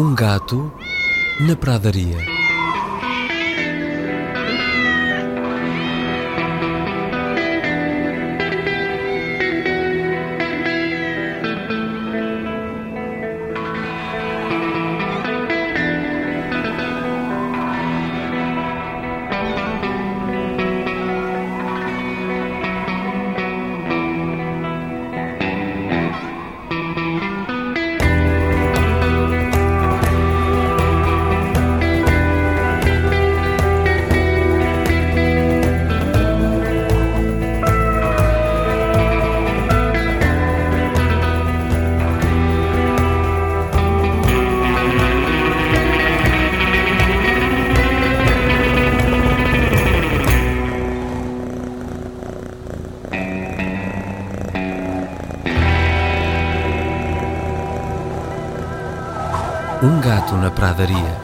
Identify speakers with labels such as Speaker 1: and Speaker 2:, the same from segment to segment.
Speaker 1: Um gato na pradaria. Na pradaria.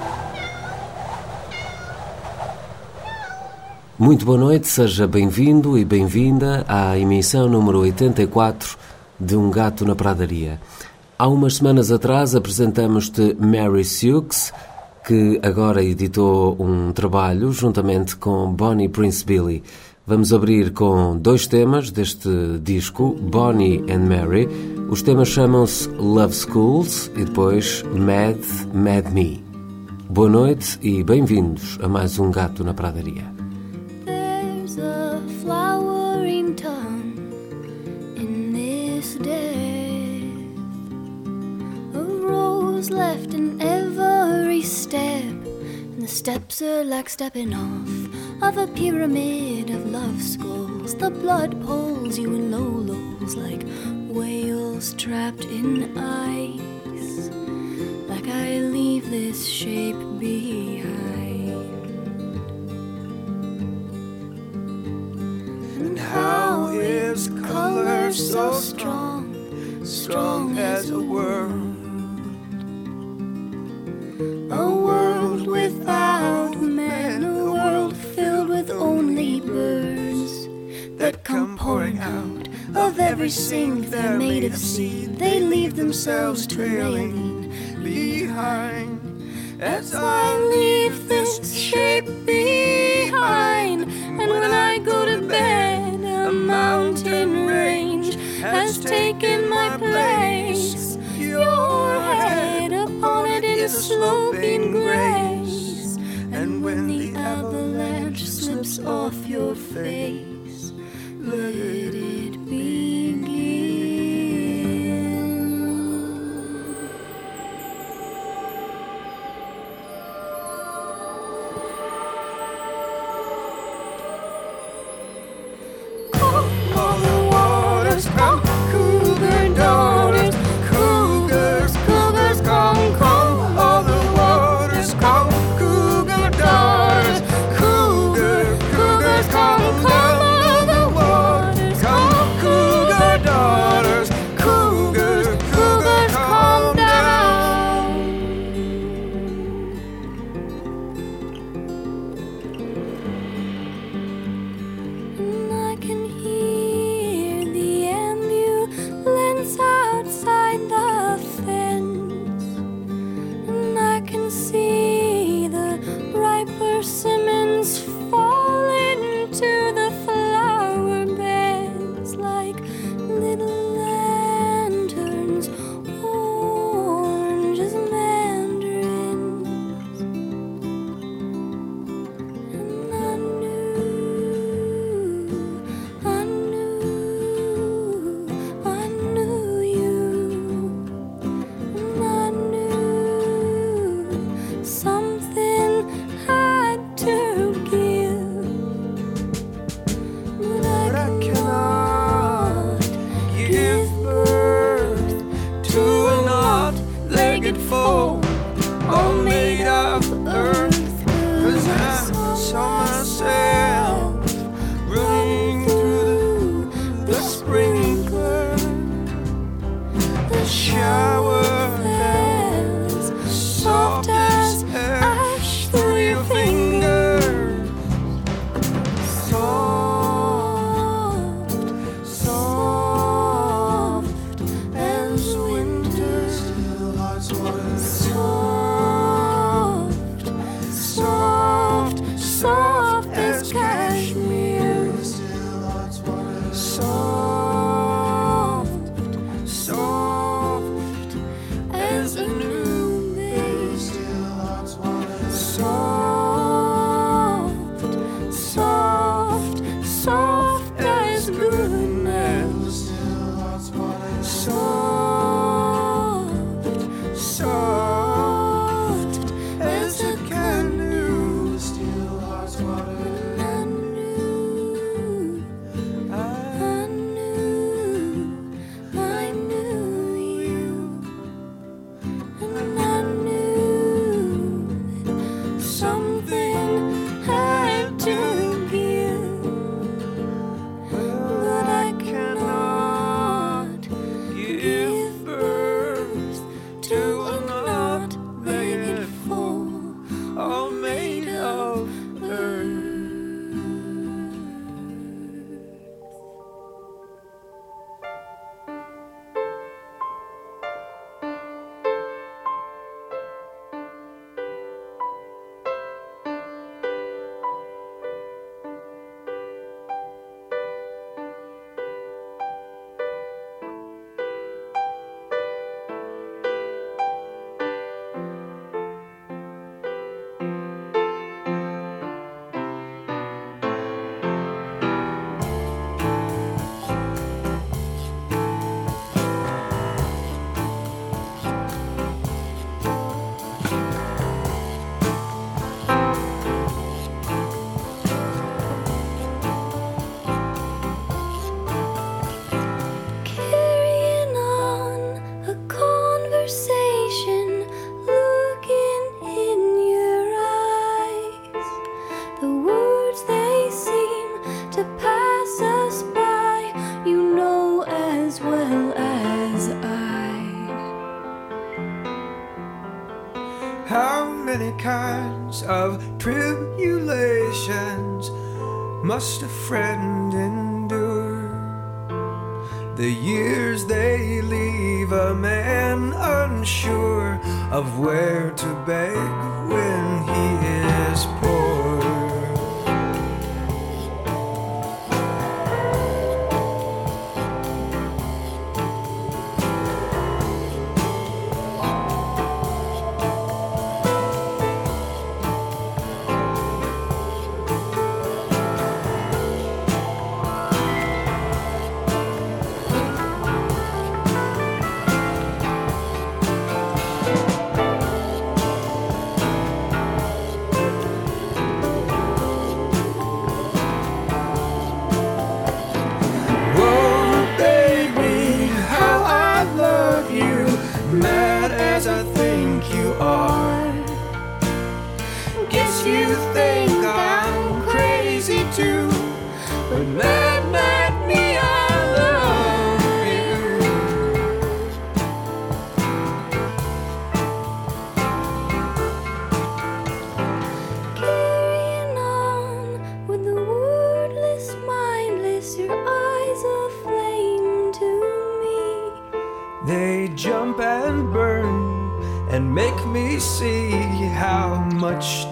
Speaker 2: Muito boa noite, seja bem-vindo e bem-vinda à emissão número 84 de Um Gato na Pradaria. Há umas semanas atrás apresentamos-te Mary Sukes, que agora editou um trabalho juntamente com Bonnie Prince Billy. Vamos abrir com dois temas deste disco, Bonnie and Mary. Os temas chamam-se Love Schools e depois Mad, Mad Me. Boa noite e bem-vindos a mais um Gato na Pradaria.
Speaker 3: There's a tongue in this death. A rose left in every step, and the steps are like stepping off of a pyramid of love schools. The blood pulls you in low lows like whales trapped in ice. Like I leave this shape behind. And how is color so strong, strong as a world? A world without men, a world filled with only birds that come pouring out of every sink they're made of seed. They leave themselves trailing behind as I leave this shape behind. And when I go to bed, a mountain range has taken my place. Your head upon it in sloping grace. And when the avalanche slips off your face, let it begin. Of
Speaker 4: tribulations must a friend endure? The years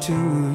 Speaker 4: to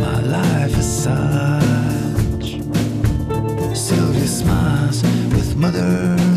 Speaker 5: my
Speaker 6: life as such. Sylvia smiles with motherly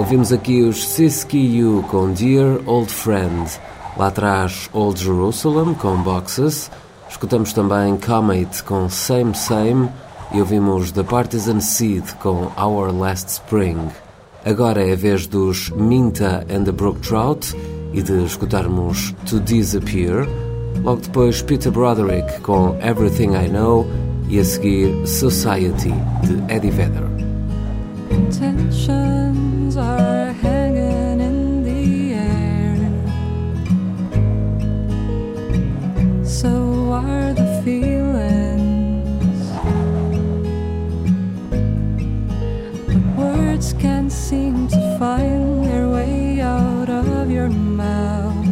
Speaker 2: Ouvimos aqui os Siski U com Dear Old Friend. Lá atrás, Old Jerusalem com Boxes. Escutamos também Comet com Same Same e ouvimos The Partisan Seed com Our Last Spring. Agora é a vez dos Minta and the Brook Trout e de escutarmos To Disappear. Logo depois, Peter Broderick com Everything I Know e a seguir Society de Eddie Vedder.
Speaker 7: Find their way out of your mouth.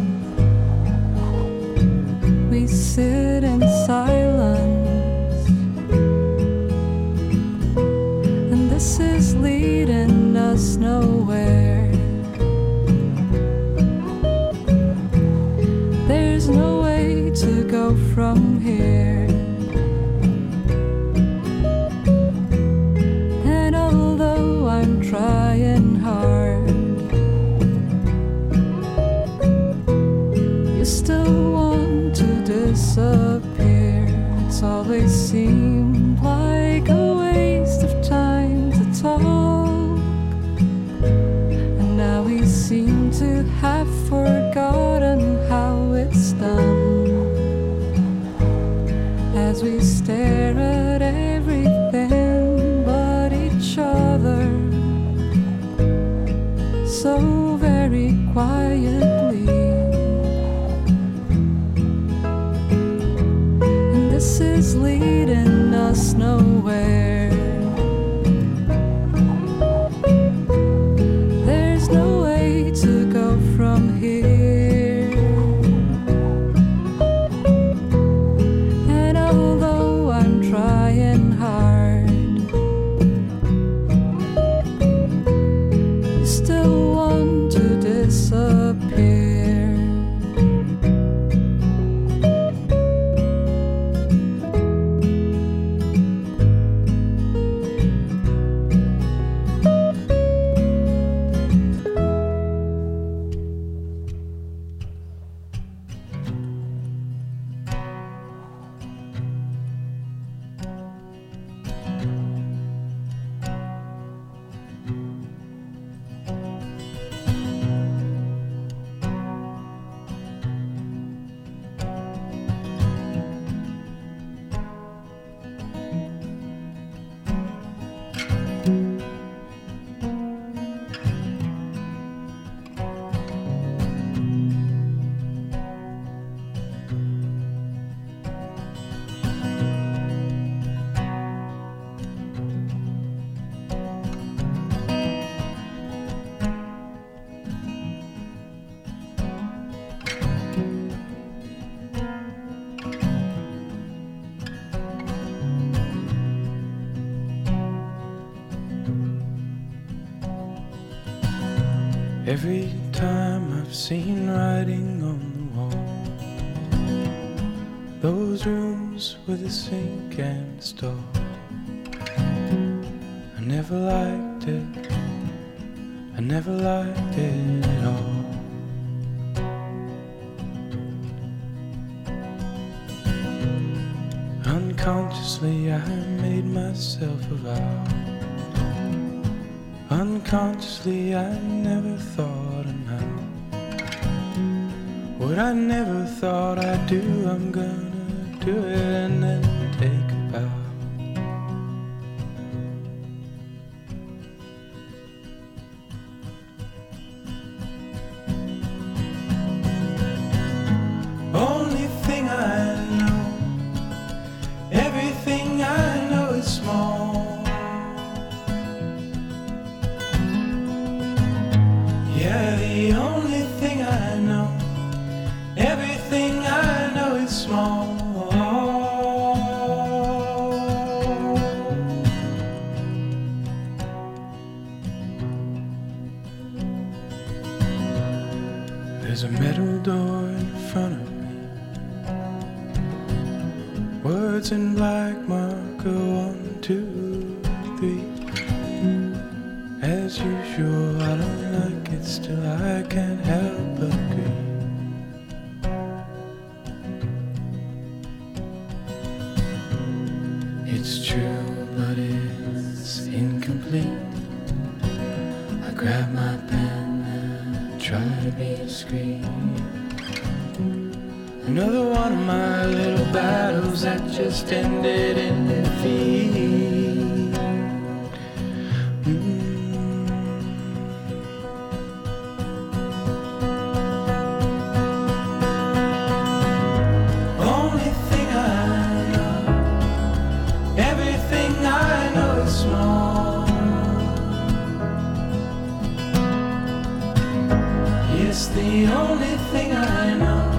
Speaker 7: We sit in silence. And this is leading us nowhere. There's no way to go from disappear. It's always seemed like
Speaker 8: Every time I've seen writing on the wall, those rooms with a sink and a stall, I never liked it, I never liked it at all. Unconsciously, I made myself a vow. Unconsciously, I never thought. What I never thought I'd do, I'm gonna do it and then the only thing I know.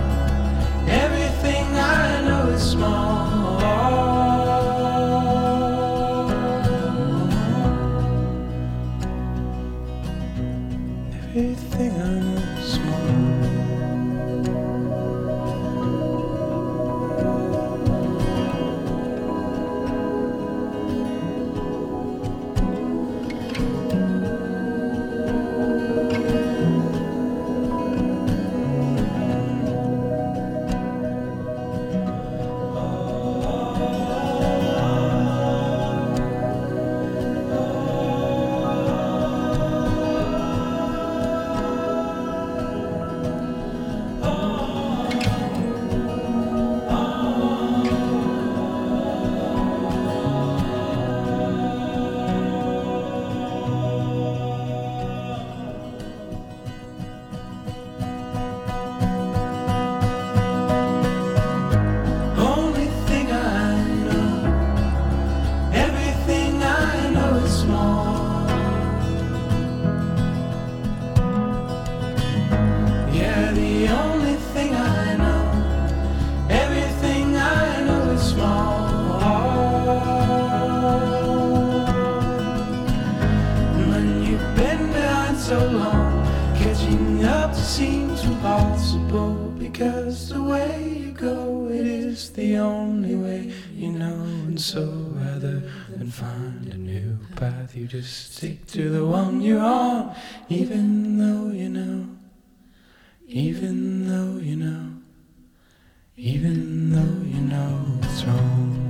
Speaker 8: on. Catching up seems impossible because the way you go, it is the only way you know. And so rather than find a new path, you just stick to the one you're on, even though you know, even though you know, even though you know it's wrong.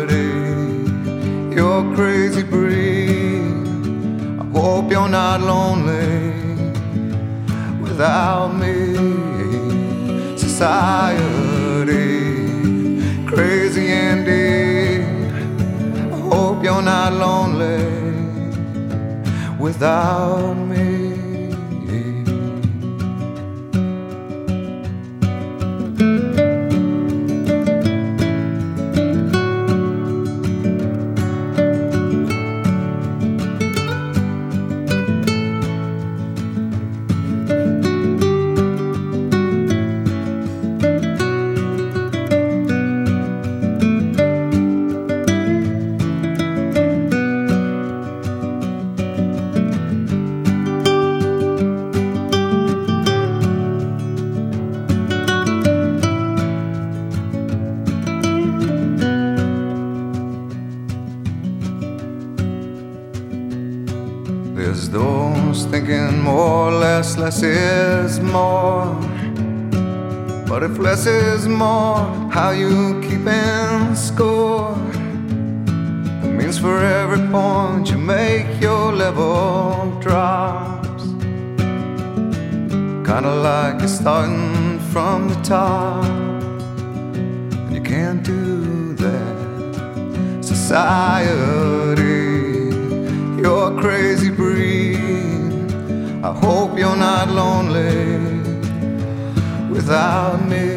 Speaker 9: you're crazy breed. I hope you're not lonely without me. Society, crazy indeed. I hope you're not lonely without me. There's those thinking more, less, less is more. But if less is more, how you keeping score? It means for every point you make, your level drops. Kinda like you're starting from the top. And you can't do that. Society you're a crazy breed. I hope you're not lonely without me.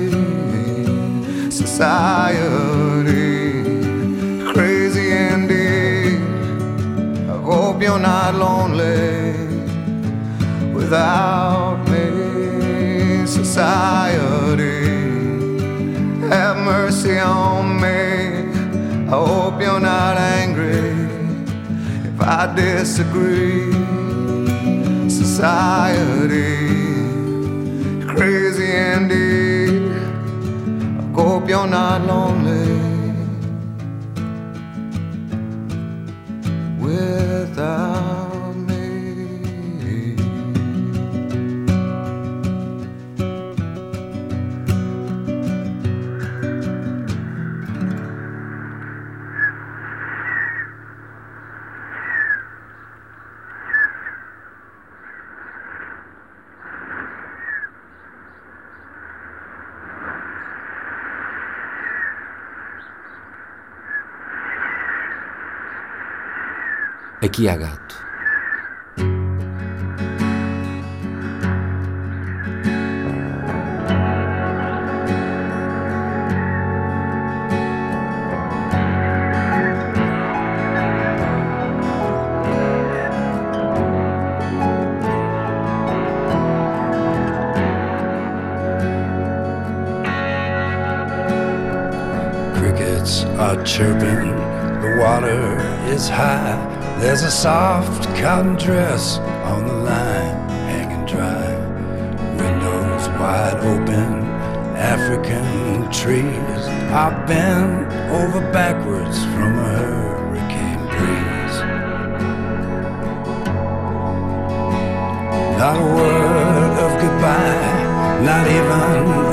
Speaker 9: Society, crazy indeed. I hope you're not lonely without me. Society, have mercy on me. I hope you're not angry. I disagree. Society, crazy indeed. I hope you're not lonely
Speaker 2: Aqui há gato.
Speaker 4: Crickets are chirping, the water is high. There's a soft cotton dress on the line, hanging dry. Windows wide open, African trees are bent over backwards from a hurricane breeze. Not a word of goodbye, not even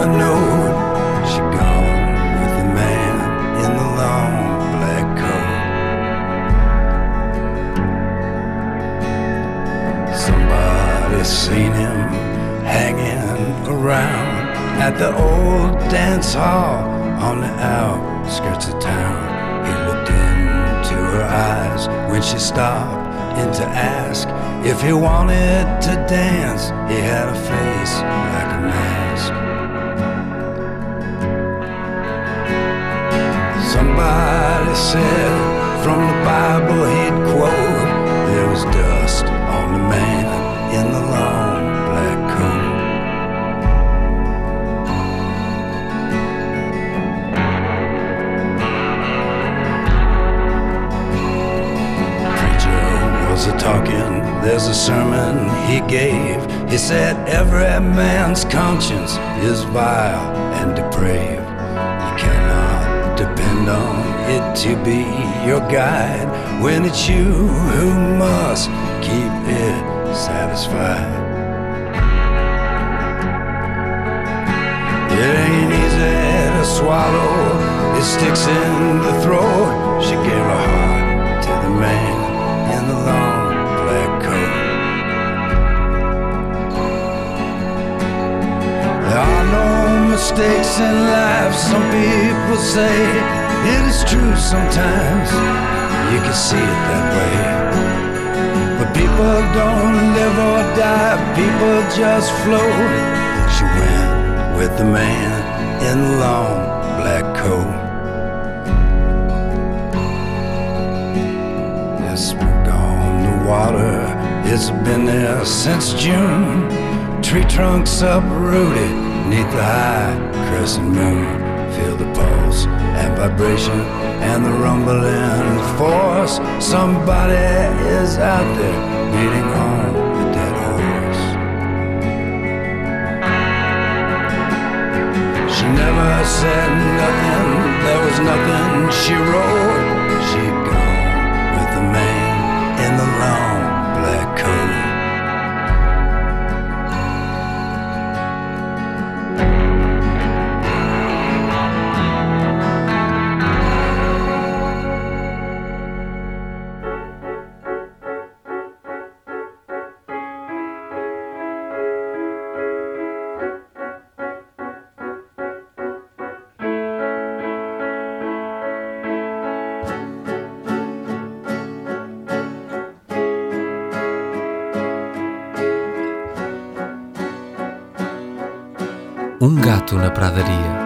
Speaker 4: at the old dance hall on the outskirts of town. He looked into her eyes when she stopped in to ask if he wanted to dance. He had a face like a mask. Somebody said from the Bible he'd quote, There was dust on the man in the long was a talking, there's a sermon he gave. He said, Every man's conscience is vile and depraved. You cannot depend on it to be your guide when it's you who must keep it satisfied. It ain't easy to swallow, it sticks in the throat. She gave her heart to the man mistakes in life, some people say it is true sometimes. You can see it that way. But people don't live or die, people just float. She went with the man in the long black coat. Smoke on the water, it's been there since June. Tree trunks uprooted neath the high crescent moon. Feel the pulse and vibration and the rumbling force. Somebody is out there beating on the dead horse. She never said nothing, there was nothing she wrote.
Speaker 1: Na pradaria.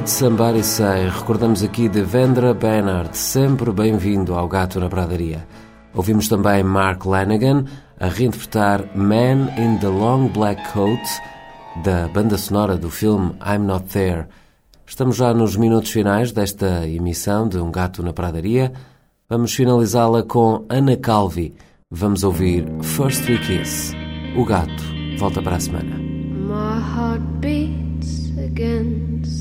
Speaker 8: Heard Somebody Say,
Speaker 2: recordamos aqui de Vendra Bernard, sempre bem-vindo ao Gato na Pradaria. Ouvimos também Mark Lanigan a reinterpretar Man in the Long Black Coat, da banda sonora do filme I'm Not There. Estamos já nos minutos finais desta emissão de Um Gato na Pradaria. Vamos finalizá-la com Ana Calvi. Vamos ouvir First We Kiss. O gato volta para a semana.
Speaker 10: My heart beats against